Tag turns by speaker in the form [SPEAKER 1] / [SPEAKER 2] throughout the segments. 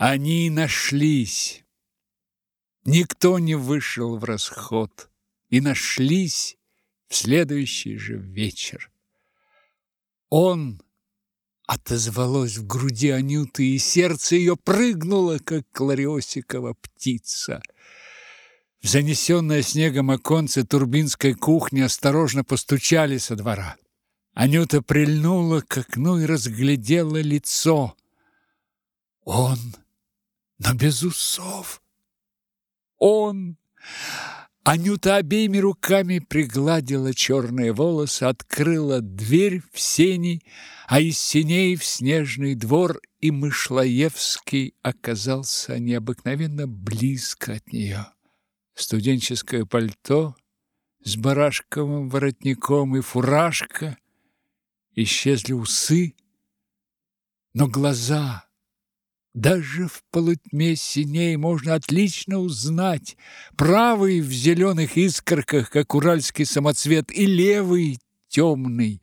[SPEAKER 1] Они нашлись. Никто не вышел в расход. И нашлись в следующий же вечер. Он отозвалось в груди Анюты, и сердце ее прыгнуло, как клариосикова птица. В занесенное снегом оконце турбинской кухни осторожно постучали со двора. Анюта прильнула к окну и разглядела лицо. Он, но без усов. Он! Анюта обеими руками пригладила черные волосы, открыла дверь в сени, а из сеней в снежный двор, и Мышлоевский оказался необыкновенно близко от нее. Студенческое пальто с барашковым воротником и фуражка, исчезли усы, но глаза даже в полутьме синей можно отлично узнать правый в зеленых искорках, как уральский самоцвет, и левый темный,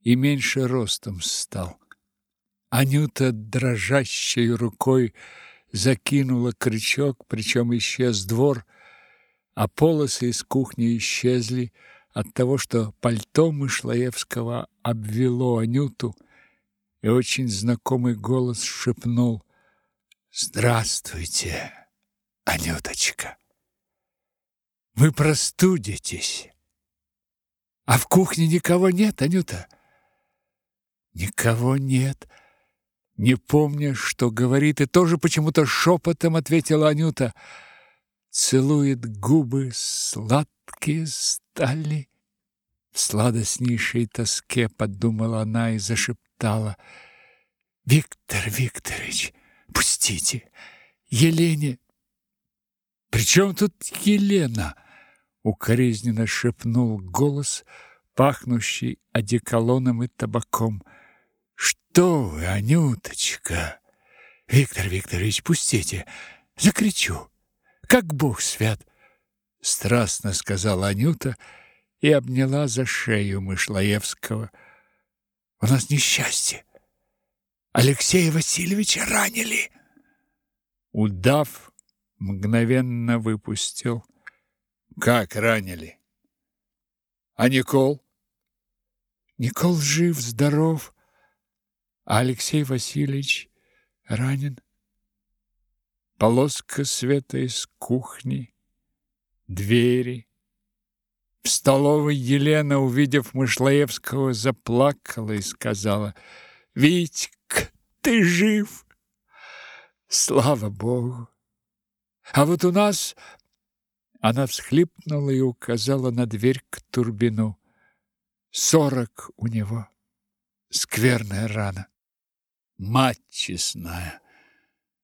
[SPEAKER 1] и меньше ростом стал. Анюта дрожащей рукой закинула крючок, причем исчез двор, а полосы из кухни исчезли от того, что пальто Мышлаевского обвело Анюту, и очень знакомый голос шепнул «Здравствуйте, Анюточка! Вы простудитесь, а в кухне никого нет, Анюта?» «Никого нет». Не помня, что говорит, и тоже почему-то шепотом ответила Анюта. Целует губы сладкие стали. В сладостнейшей тоске подумала она и зашептала прошептала. «Виктор Викторович, пустите! Елене!» «При чем тут Елена?» Укоризненно шепнул голос, пахнущий одеколоном и табаком. «Что вы, Анюточка!» «Виктор Викторович, пустите! Закричу! Как Бог свят!» Страстно сказала Анюта и обняла за шею Мышлаевского. У нас несчастье. Алексея Васильевича ранили. Удав мгновенно выпустил. Как ранили? А Никол? Никол жив, здоров, а Алексей Васильевич ранен. Полоска света из кухни, двери, в столовой Елена, увидев Мышлаевского, заплакала и сказала, «Витька, ты жив!» Слава Богу! А вот у нас... Она всхлипнула и указала на дверь к Турбину. Сорок у него. Скверная рана. Мать честная,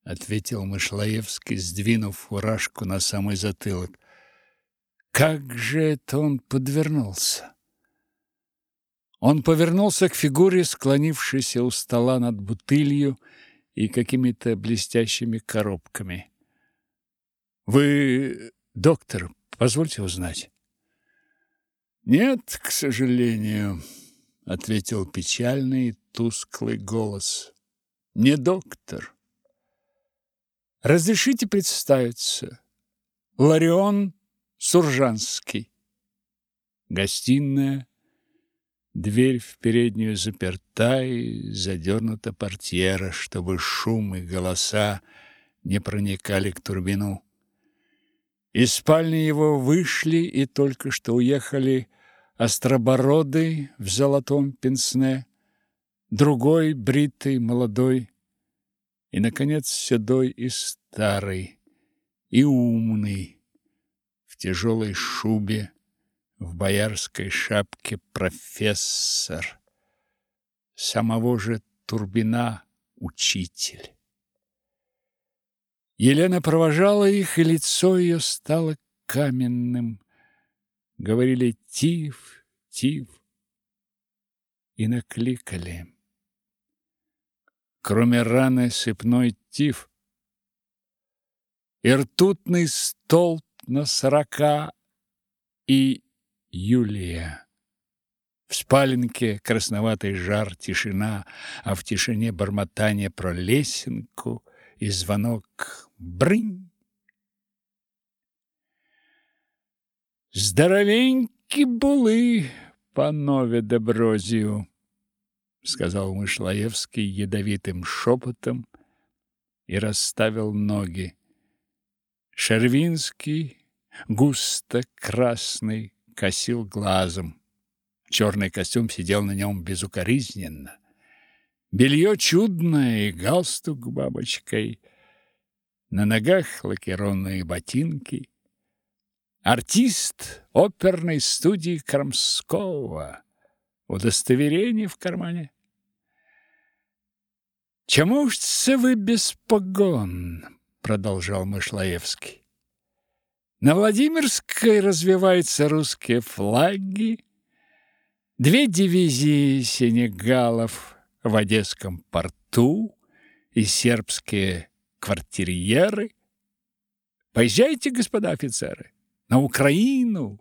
[SPEAKER 1] ответил Мышлаевский, сдвинув фуражку на самый затылок. Как же это он подвернулся? Он повернулся к фигуре, склонившейся у стола над бутылью и какими-то блестящими коробками. Вы доктор, позвольте узнать. Нет, к сожалению, ответил печальный тусклый голос. Не доктор. Разрешите представиться. Ларион Суржанский. Гостиная. Дверь в переднюю заперта и задернута портьера, чтобы шум и голоса не проникали к турбину. Из спальни его вышли и только что уехали остробородый в золотом пенсне, другой бритый, молодой, и, наконец, седой и старый, и умный, тяжелой шубе, в боярской шапке профессор, самого же Турбина учитель. Елена провожала их, и лицо ее стало каменным. Говорили «Тиф, Тиф» и накликали. Кроме раны сыпной тиф и ртутный столб на сорока и Юлия. В спаленке красноватый жар, тишина, а в тишине бормотание про лесенку и звонок брынь. Здоровенькі були, панове Доброзію, сказал Мышлаевский ядовитым шепотом и расставил ноги. Шервинский, густо красный, косил глазом. Черный костюм сидел на нем безукоризненно. Белье чудное и галстук бабочкой. На ногах лакированные ботинки. Артист оперной студии Крамского. Удостоверение в кармане. «Чему ж вы без погон?» — продолжал Мышлаевский. «На Владимирской развиваются русские флаги, две дивизии сенегалов в Одесском порту и сербские квартирьеры. Поезжайте, господа офицеры, на Украину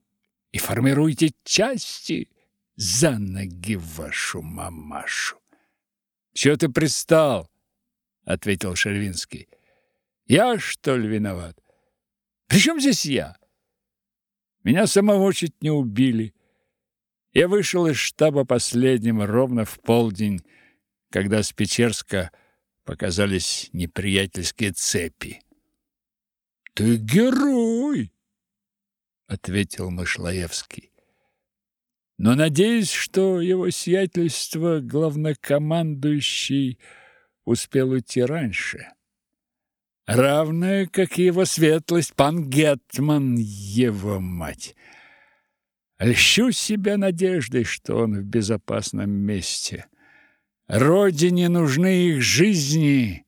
[SPEAKER 1] и формируйте части за ноги вашу мамашу. «Чего ты пристал?» — ответил Шервинский. «Я, что ли, виноват? При чем здесь я? Меня самого чуть не убили. Я вышел из штаба последним ровно в полдень, когда с Печерска показались неприятельские цепи. «Ты герой!» — ответил Мышлаевский но надеюсь, что его сиятельство главнокомандующий успел уйти раньше. Равное, как и его светлость, пан Гетман, его мать. Льщу себя надеждой, что он в безопасном месте. Родине нужны их жизни.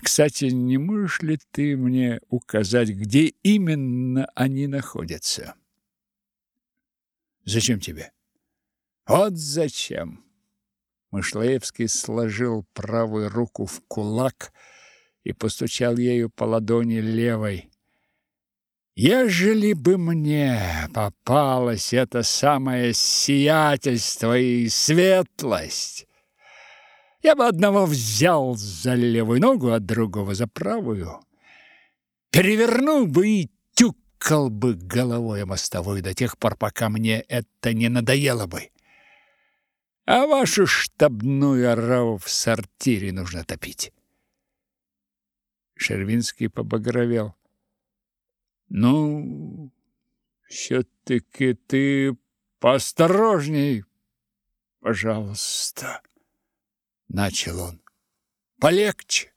[SPEAKER 1] Кстати, не можешь ли ты мне указать, где именно они находятся?» Зачем тебе? Вот зачем. Мышлеевский сложил правую руку в кулак и постучал ею по ладони левой. Ежели бы мне попалось это самое сиятельство и светлость, я бы одного взял за левую ногу, а другого за правую, перевернул бы и тюкал бы головой о мостовую до тех пор, пока мне это не надоело бы. А вашу штабную ораву в сортире нужно топить. Шервинский побагровел. Ну, все-таки ты поосторожней, пожалуйста, начал он. Полегче.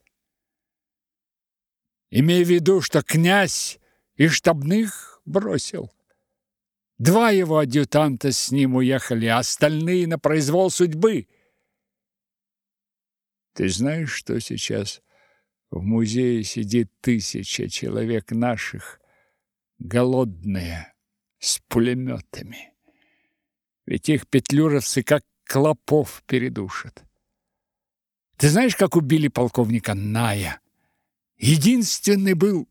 [SPEAKER 1] Имей в виду, что князь и штабных бросил. Два его адъютанта с ним уехали, а остальные на произвол судьбы. Ты знаешь, что сейчас в музее сидит тысяча человек наших, голодные, с пулеметами. Ведь их петлюровцы как клопов передушат. Ты знаешь, как убили полковника Ная? Единственный был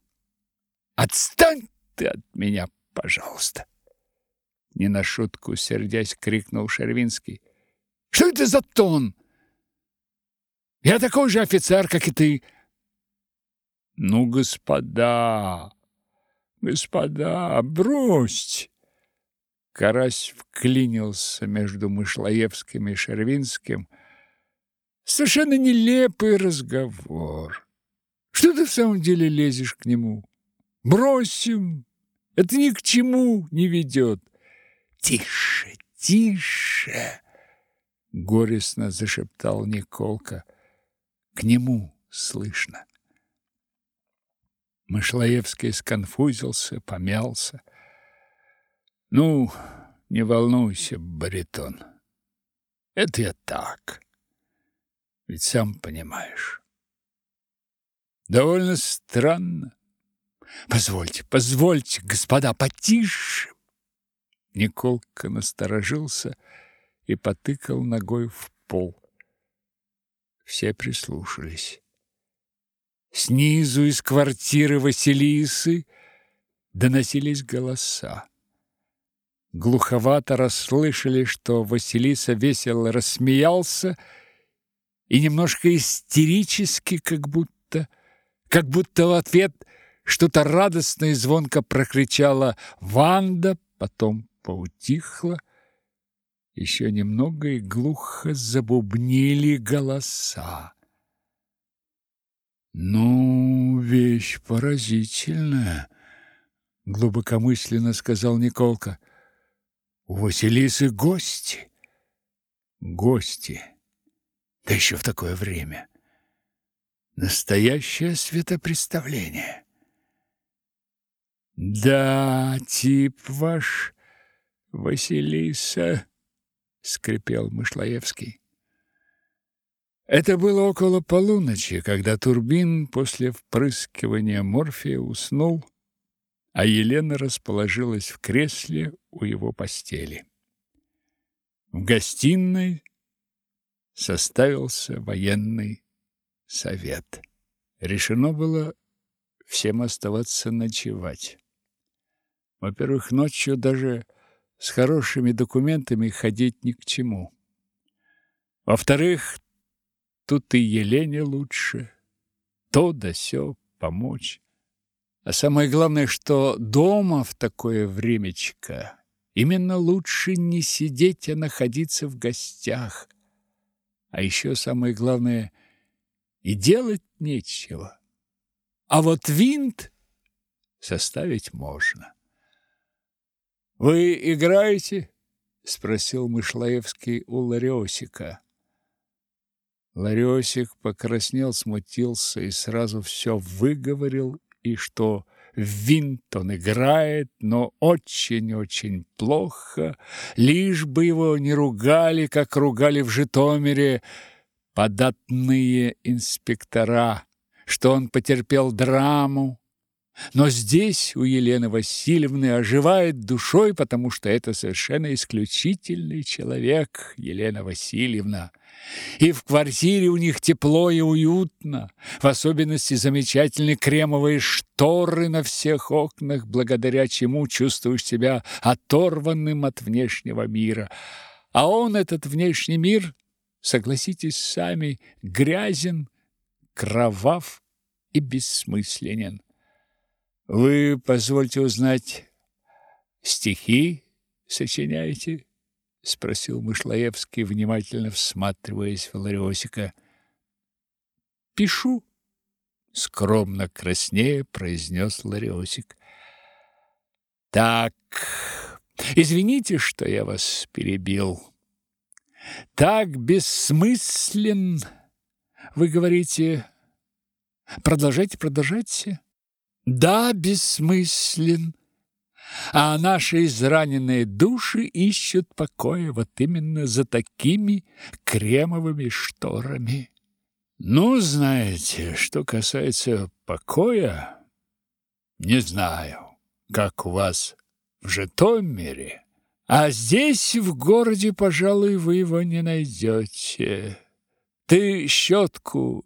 [SPEAKER 1] Отстань ты от меня, пожалуйста. Не на шутку сердясь крикнул Шервинский. Что это за тон? Я такой же офицер, как и ты. Ну, господа, господа, бросьте. Карась вклинился между Мышлаевским и Шервинским. Совершенно нелепый разговор. Что ты в самом деле лезешь к нему? Бросим. Это ни к чему не ведет. Тише, тише, горестно зашептал Николка. К нему слышно. Мышлаевский сконфузился, помялся. Ну, не волнуйся, баритон. Это я так. Ведь сам понимаешь. Довольно странно. Позвольте, позвольте, господа, потише. Николка насторожился и потыкал ногой в пол. Все прислушались. Снизу из квартиры Василисы доносились голоса. Глуховато расслышали, что Василиса весело рассмеялся и немножко истерически, как будто Как будто в ответ что-то радостно и звонко прокричала Ванда, потом поутихла. Еще немного и глухо забубнили голоса. Ну, вещь поразительная, глубокомысленно сказал Николка. У Василисы гости. Гости. Да еще в такое время. Настоящее светопредставление. Да, тип ваш, Василиса, скрипел Мышлаевский. Это было около полуночи, когда Турбин после впрыскивания морфия уснул, а Елена расположилась в кресле у его постели. В гостиной составился военный совет. Решено было всем оставаться ночевать. Во-первых, ночью даже с хорошими документами ходить ни к чему. Во-вторых, Тут и Елене лучше. То да сё помочь. А самое главное, что дома в такое времечко именно лучше не сидеть, а находиться в гостях. А еще самое главное и делать нечего. А вот винт составить можно. Вы играете? спросил Мышлаевский у Лариосика. Ларёсик покраснел, смутился и сразу все выговорил, и что винт он играет, но очень-очень плохо, лишь бы его не ругали, как ругали в Житомире податные инспектора, что он потерпел драму. Но здесь у Елены Васильевны оживает душой, потому что это совершенно исключительный человек, Елена Васильевна. И в квартире у них тепло и уютно, в особенности замечательные кремовые шторы на всех окнах, благодаря чему чувствуешь себя оторванным от внешнего мира. А он, этот внешний мир, согласитесь сами, грязен, кровав и бессмысленен. Вы, позвольте узнать, стихи сочиняете? спросил Мышлаевский, внимательно всматриваясь в Лариосика. Пишу, скромно краснее произнес Лариосик. Так, извините, что я вас перебил. Так бессмыслен, вы говорите. Продолжайте, продолжайте. Да, бессмыслен, а наши израненные души ищут покоя вот именно за такими кремовыми шторами. Ну, знаете, что касается покоя, не знаю, как у вас в Житомире, а здесь, в городе, пожалуй, вы его не найдете. Ты щетку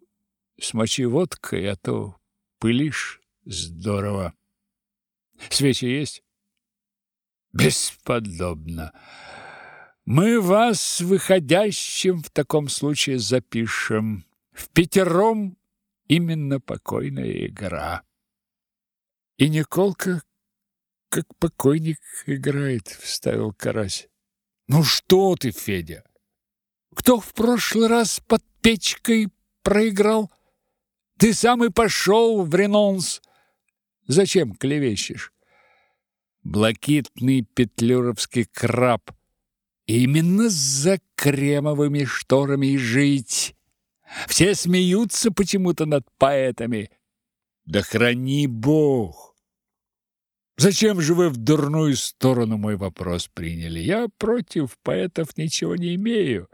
[SPEAKER 1] смочи водкой, а то пылишь здорово. Свечи есть? Бесподобно. Мы вас выходящим в таком случае запишем. В пятером именно покойная игра. И Николка как покойник играет, вставил Карась. Ну что ты, Федя? Кто в прошлый раз под печкой проиграл? Ты сам и пошел в ренонс. Зачем клевещешь? блакитный петлюровский краб. Именно за кремовыми шторами и жить. Все смеются почему-то над поэтами. Да храни Бог! Зачем же вы в дурную сторону мой вопрос приняли? Я против поэтов ничего не имею.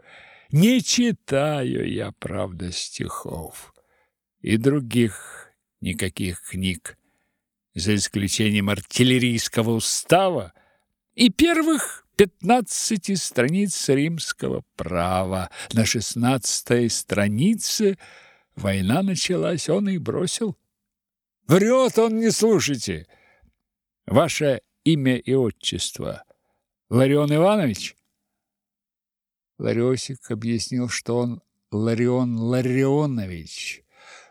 [SPEAKER 1] Не читаю я, правда, стихов и других никаких книг за исключением артиллерийского устава и первых пятнадцати страниц римского права. На шестнадцатой странице война началась, он и бросил. Врет он, не слушайте. Ваше имя и отчество. Ларион Иванович? Ларёсик объяснил, что он Ларион Ларионович,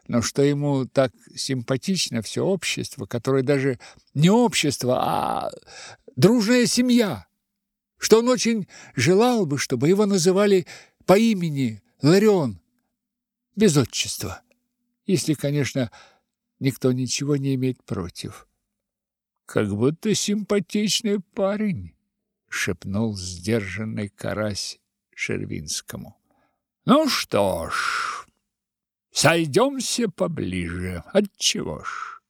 [SPEAKER 1] но что ему так симпатично все общество, которое даже не общество, а дружная семья, что он очень желал бы, чтобы его называли по имени Ларион, без отчества, если, конечно, никто ничего не имеет против. Как будто симпатичный парень, шепнул сдержанный карась Шервинскому. Ну что ж, сойдемся поближе. Отчего ж?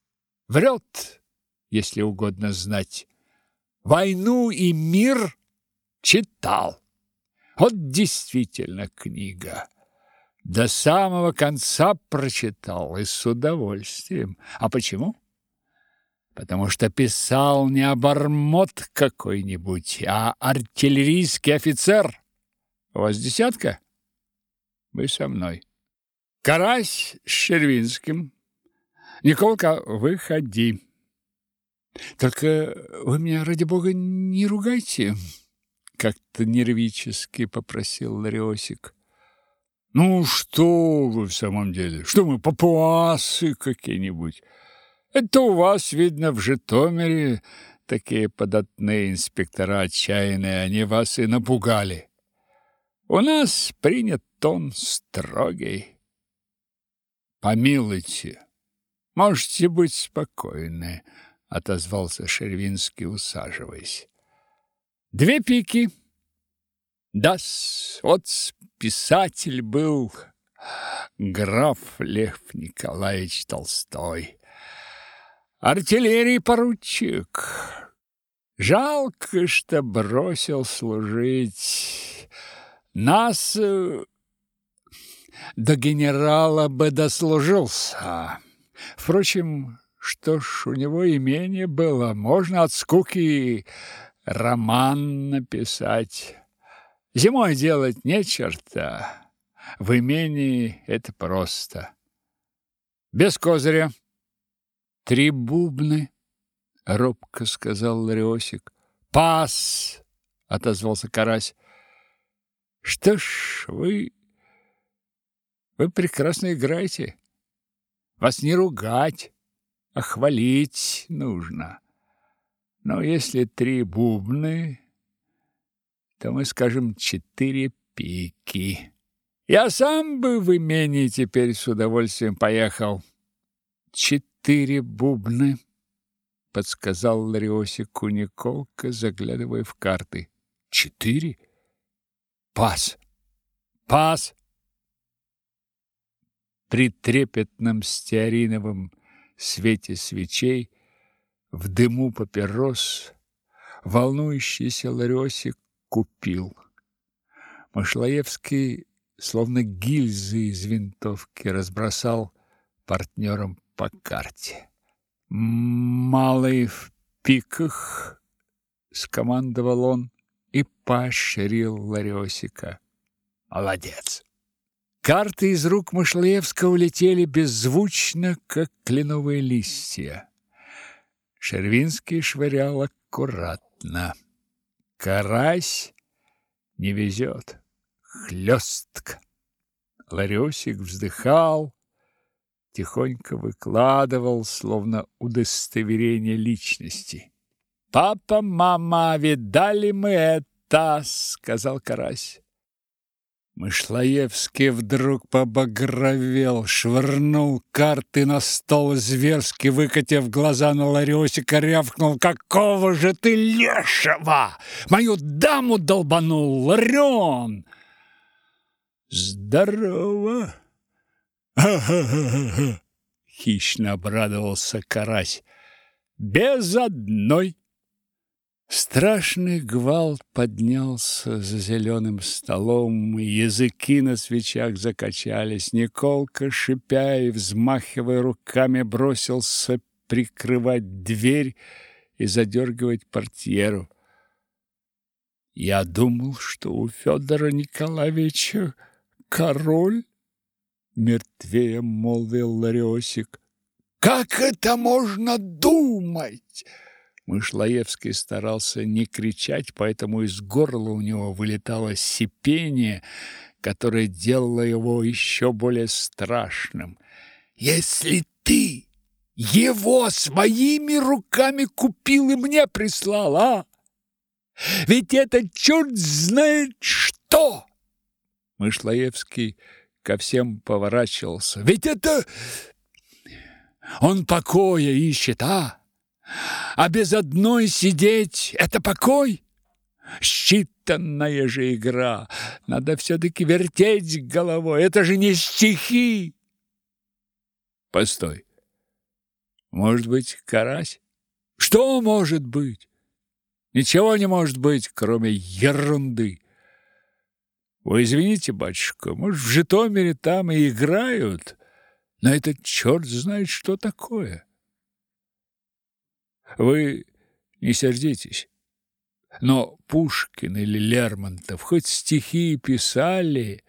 [SPEAKER 1] Врет, если угодно знать. Войну и мир читал. Вот действительно книга. До самого конца прочитал и с удовольствием. А почему? Потому что писал не обормот какой-нибудь, а артиллерийский офицер. У вас десятка? Вы со мной. Карась с Шервинским. Николка, выходи. Только вы меня, ради бога, не ругайте, как-то нервически попросил Лариосик. Ну что вы в самом деле? Что мы папуасы какие-нибудь? Это у вас видно в Житомире такие податные инспектора отчаянные, они вас и напугали. У нас принят тон строгий. Помилуйте, можете быть спокойны, отозвался Шервинский, усаживаясь. Две пики. Да-с, вот писатель был граф Лев Николаевич Толстой. Артиллерий поручик. Жалко, что бросил служить. Нас э, до генерала бы дослужился. Впрочем, что ж, у него имение было, можно от скуки роман написать. Зимой делать не черта. В имении это просто. Без козыря. Три бубны, робко сказал Лариосик. Пас, отозвался Карась. Что ж, вы вы прекрасно играете. Вас не ругать, а хвалить нужно. Но если три бубны, то мы скажем четыре пики. Я сам бы в имении теперь с удовольствием поехал. Четыре бубны, подсказал Лариосику Николка, заглядывая в карты. Четыре? Пас. Пас. При трепетном стеариновом свете свечей, в дыму папирос, волнующийся Ларёсик купил. Машлаевский, словно гильзы из винтовки, разбросал партнерам по карте. «Малый в пиках», — скомандовал он и поощрил Ларёсика. «Молодец!» Карты из рук Мышлеевского улетели беззвучно, как кленовые листья. Шервинский швырял аккуратно. Карась не везет. Хлестко. Ларёсик вздыхал, тихонько выкладывал, словно удостоверение личности. «Папа, мама, видали мы это?» — сказал Карась. Мышлоевский вдруг побагровел, швырнул карты на стол, зверски выкатив глаза на Ларёсика, рявкнул «Какого же ты лешего! Мою даму долбанул, Ларён!» «Здорово!» «Ха-ха-ха-ха!» — хищно обрадовался карась. «Без одной!» Страшный гвалт поднялся за зеленым столом, языки на свечах закачались. Николка, шипя и взмахивая руками, бросился прикрывать дверь и задергивать портьеру. Я думал, что у Федора Николаевича король, мертвее молвил Лариосик. Как это можно думать? Мышлоевский старался не кричать, поэтому из горла у него вылетало сипение, которое делало его еще более страшным. если ты его своими руками купил и мне прислал, а? Ведь это черт знает что!» Мышлоевский ко всем поворачивался. «Ведь это он покоя ищет, а? А без одной сидеть — это покой? Считанная же игра. Надо все-таки вертеть головой. Это же не стихи!» «Постой. Может быть, карась? Что может быть? Ничего не может быть, кроме ерунды. Вы извините, батюшка, может, в Житомире там и играют, но это черт знает, что такое. Вы не сердитесь, но Пушкин или Лермонтов хоть стихи писали,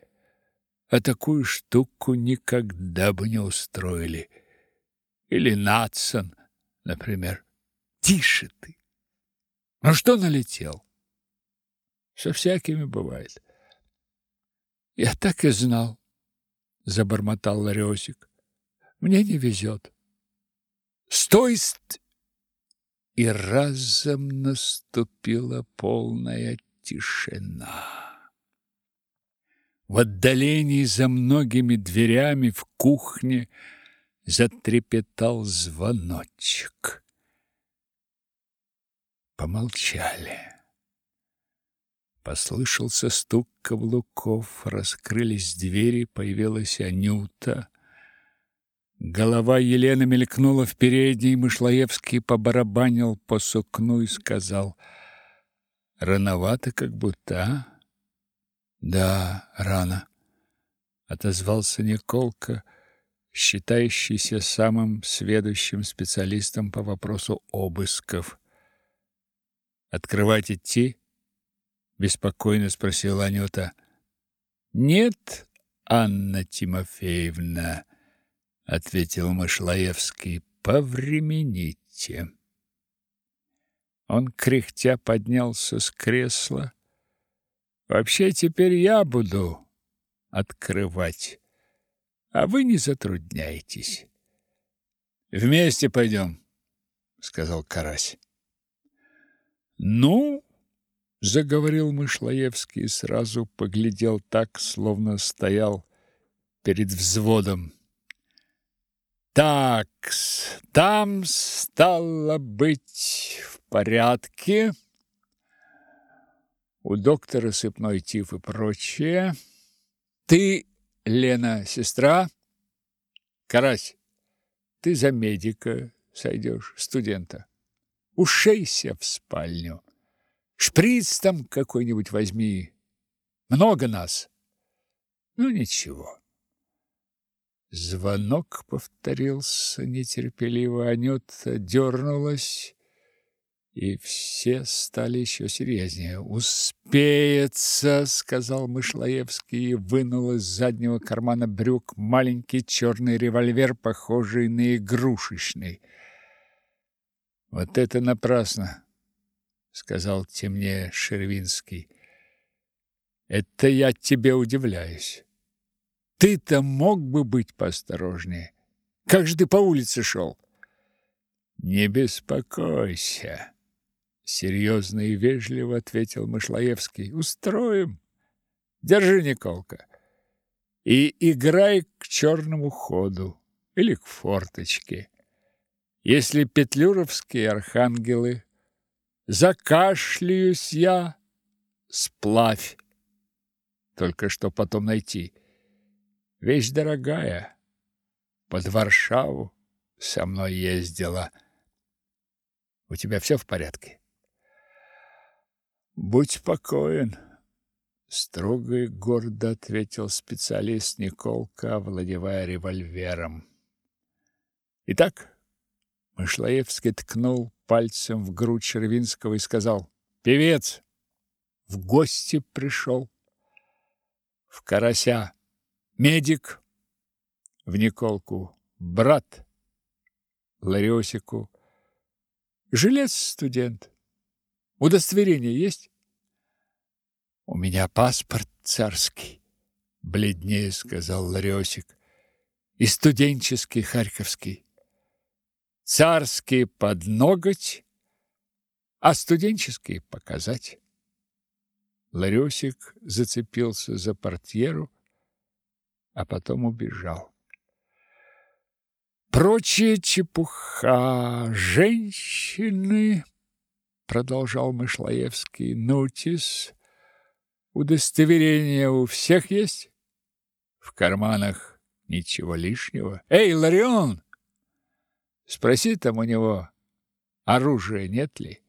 [SPEAKER 1] а такую штуку никогда бы не устроили. Или Натсон, например. Тише ты! Ну что налетел? Со всякими бывает. Я так и знал, забормотал Ларёсик. Мне не везет. Стой! И разом наступила полная тишина. В отдалении за многими дверями в кухне затрепетал звоночек. Помолчали. Послышался стук каблуков, раскрылись двери, появилась Анюта. Голова Елены мелькнула в передней, Мышлоевский побарабанил по сукну и сказал: "Рановато как будто, а?" "Да, рано", отозвался Николка считающийся самым сведущим специалистом по вопросу обысков. «Открывать идти?» — беспокойно спросила Анюта. «Нет, Анна Тимофеевна», — ответил Мышлаевский, — «повремените». Он, кряхтя, поднялся с кресла. «Вообще теперь я буду открывать» а вы не затрудняйтесь. Вместе пойдем, сказал Карась. Ну, заговорил Мышлоевский и сразу поглядел так, словно стоял перед взводом. Так, там стало быть в порядке. У доктора сыпной тиф и прочее. Ты Лена сестра. Карась, ты за медика сойдешь, студента. Ушейся в спальню. Шприц там какой-нибудь возьми. Много нас. Ну, ничего. Звонок повторился нетерпеливо. Анюта дернулась и все стали еще серьезнее. «Успеется!» — сказал Мышлоевский и вынул из заднего кармана брюк маленький черный револьвер, похожий на игрушечный. «Вот это напрасно!» — сказал темнее Шервинский. «Это я тебе удивляюсь. Ты-то мог бы быть поосторожнее. Как же ты по улице шел?» «Не беспокойся!» серьезно и вежливо ответил Мышлаевский. Устроим. Держи, Николка. И играй к черному ходу или к форточке. Если петлюровские архангелы закашляюсь я, сплавь. Только что потом найти. Вещь дорогая. Под Варшаву со мной ездила. У тебя все в порядке? Будь спокоен, строго и гордо ответил специалист Николка, овладевая револьвером. Итак, Мышлаевский ткнул пальцем в грудь Червинского и сказал: "Певец в гости пришел. В Карася медик, в Николку брат, Лариосику жилец студент. Удостоверение есть? У меня паспорт царский, бледнее сказал Ларёсик. и студенческий харьковский. Царский под ноготь, а студенческий показать. Ларёсик зацепился за портьеру, а потом убежал. Прочая чепуха, женщины, продолжал Мышлаевский, нотис, удостоверение у всех есть? В карманах ничего лишнего. Эй, Ларион, спроси там у него, оружия нет ли?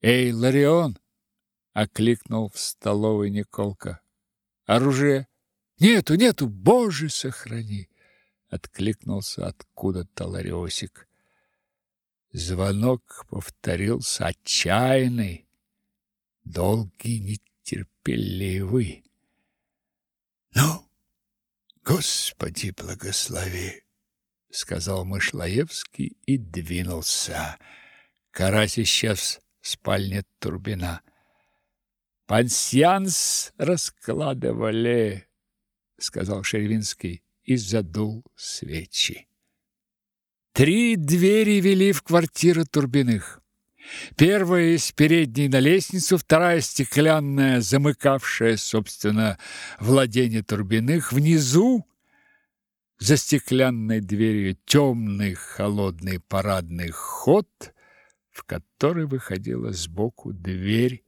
[SPEAKER 1] Эй, Ларион, окликнул в столовой Николка. Оружие? Нету, нету, Боже, сохрани откликнулся откуда-то Лариосик. Звонок повторился отчаянный, долгий, нетерпеливый. Ну, Господи, благослови, сказал Мышлаевский и двинулся. Карась исчез в спальне Турбина. Пансьянс раскладывали, сказал Шервинский и задул свечи. Три двери вели в квартиру Турбиных. Первая из передней на лестницу, вторая стеклянная, замыкавшая, собственно, владение Турбиных. Внизу, за стеклянной дверью, темный холодный парадный ход, в который выходила сбоку дверь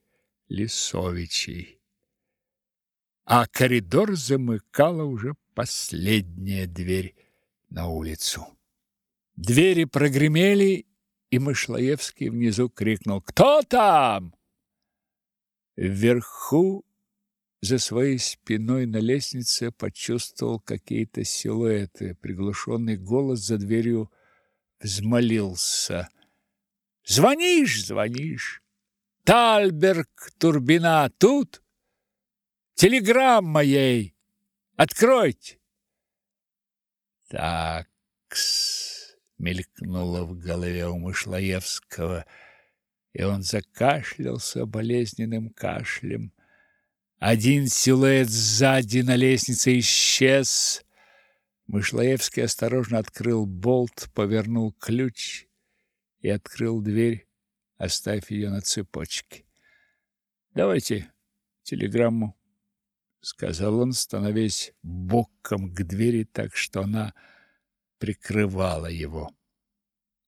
[SPEAKER 1] Лисовичей. А коридор замыкала уже последняя дверь на улицу. Двери прогремели, и Мышлаевский внизу крикнул «Кто там?». Вверху, за своей спиной на лестнице, почувствовал какие-то силуэты. Приглушенный голос за дверью взмолился. «Звонишь, звонишь! Тальберг Турбина тут? Телеграмма ей!» Откройте!» «Такс!» — мелькнуло в голове у Мышлаевского, и он закашлялся болезненным кашлем. Один силуэт сзади на лестнице исчез. Мышлаевский осторожно открыл болт, повернул ключ и открыл дверь, оставив ее на цепочке. «Давайте телеграмму», сказал он, становясь боком к двери так, что она прикрывала его.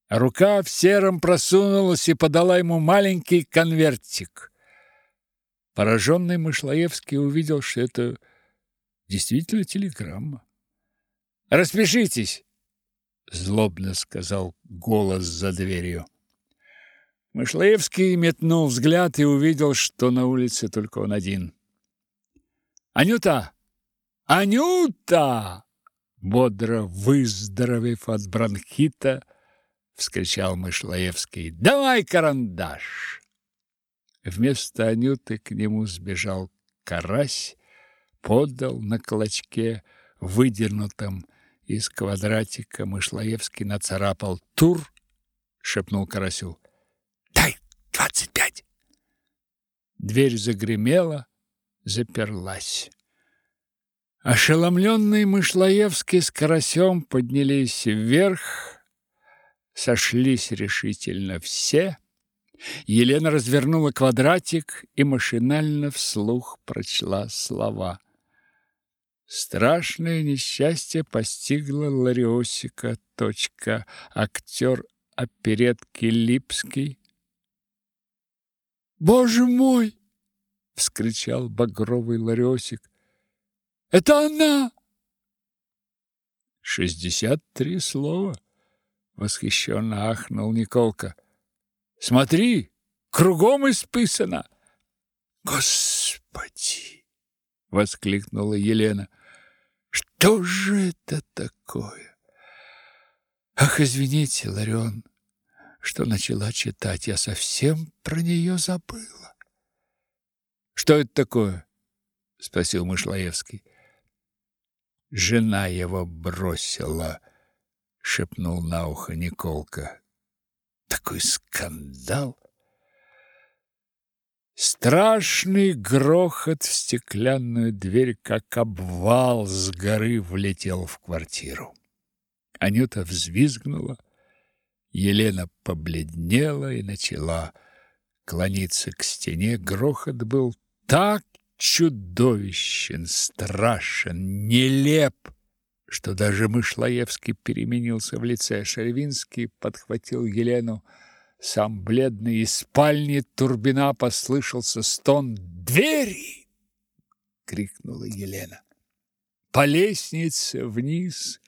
[SPEAKER 1] рука в сером просунулась и подала ему маленький конвертик. Пораженный Мышлаевский увидел, что это действительно телеграмма. «Распишитесь!» — злобно сказал голос за дверью. Мышлаевский метнул взгляд и увидел, что на улице только он один. Анюта! Анюта! Бодро выздоровев от бронхита, вскричал Мышлаевский. Давай карандаш! Вместо Анюты к нему сбежал карась, подал на клочке, выдернутом из квадратика, Мышлаевский нацарапал «Тур», шепнул карасю. «Дай двадцать пять!» Дверь загремела, заперлась. Ошеломленный Мышлаевский с Карасем поднялись вверх, сошлись решительно все. Елена развернула квадратик и машинально вслух прочла слова. Страшное несчастье постигло Лариосика. Точка. Актер оперетки Липский. «Боже мой!» Вскричал багровый ларёсик. Это она. Шестьдесят три слова, восхищенно ахнул Николка. Смотри, кругом исписано. Господи, воскликнула Елена. Что же это такое? Ах, извините, Ларион, что начала читать, я совсем про нее забыла. Что это такое? спросил Мышлаевский. Жена его бросила, шепнул на ухо Николка. Такой скандал. Страшный грохот в стеклянную дверь, как обвал с горы, влетел в квартиру. Анюта взвизгнула, Елена побледнела и начала клониться к стене. Грохот был так чудовищен, страшен, нелеп, что даже Мышлаевский переменился в лице. Шервинский подхватил Елену, сам бледный, из спальни Турбина послышался стон «Двери!» — крикнула Елена. По лестнице вниз,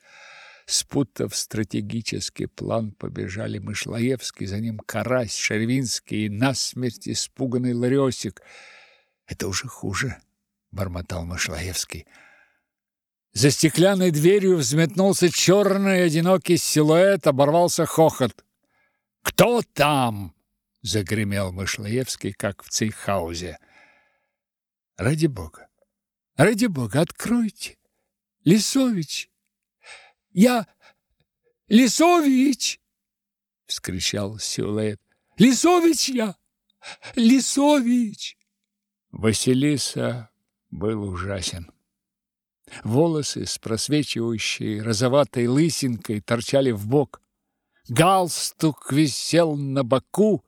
[SPEAKER 1] спутав стратегический план, побежали Мышлаевский, за ним Карась, Шервинский и насмерть испуганный Ларёсик. «Это уже хуже», — бормотал Мышлаевский. За стеклянной дверью взметнулся черный одинокий силуэт, оборвался хохот. «Кто там?» — загремел Мышлоевский, как в Цейхаузе. «Ради бога! Ради бога, откройте! Лисович! Я Лисович!» — вскричал силуэт. «Лисович я! Лисович!» Василиса был ужасен. Волосы с просвечивающей розоватой лысинкой торчали в бок. Галстук висел на боку,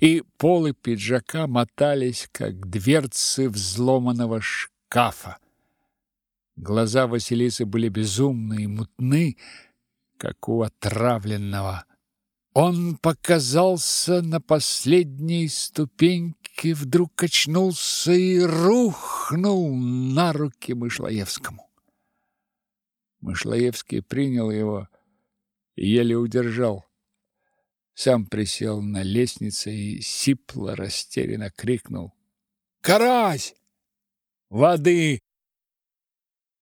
[SPEAKER 1] и полы пиджака мотались, как дверцы взломанного шкафа. Глаза Василисы были безумны и мутны, как у отравленного. Он показался на последней ступеньке, вдруг качнулся и рухнул на руки Мышлоевскому. Мышлоевский принял его и еле удержал. Сам присел на лестнице и сипло растерянно крикнул: "Карась! Воды!"